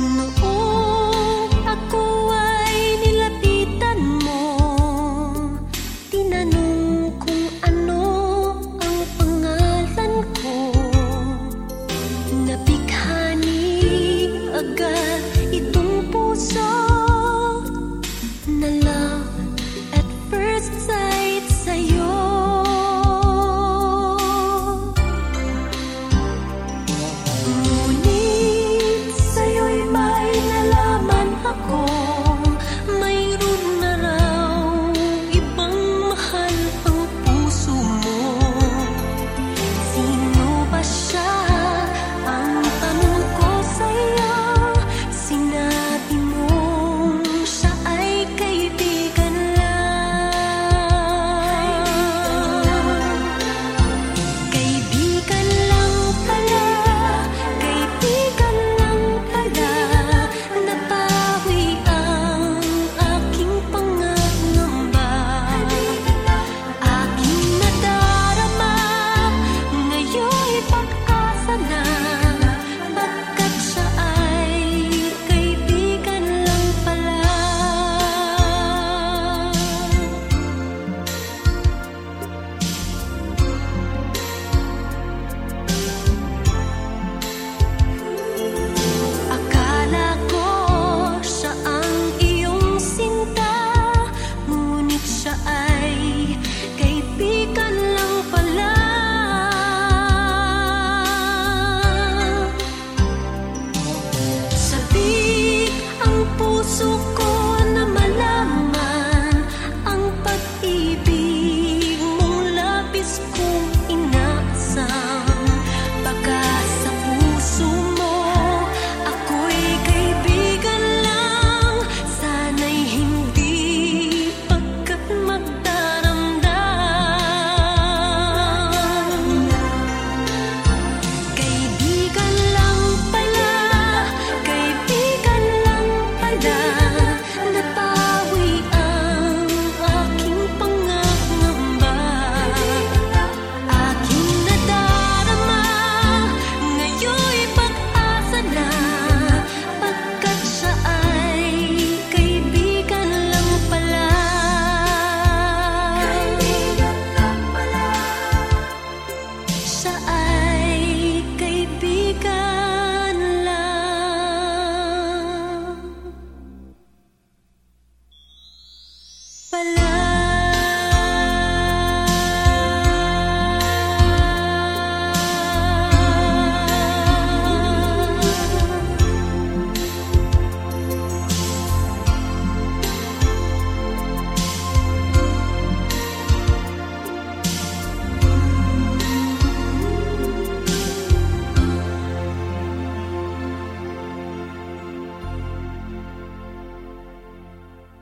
No.